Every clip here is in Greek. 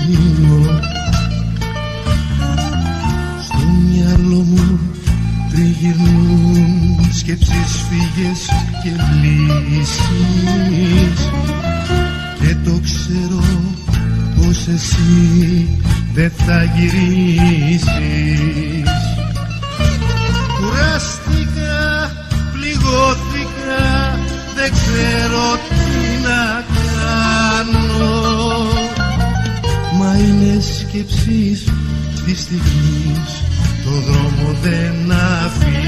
κρύο Στο μυαλό μου τριγυρνούν σκέψεις φύγες και λύσεις Και το ξέρω πως εσύ δεν θα γυρίσεις. Κουράστηκα, πληγώθηκα, δεν ξέρω είναι σκέψεις της στιγμής το δρόμο δεν αφήνω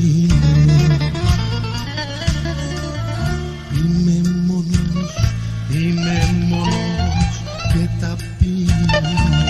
que tapi.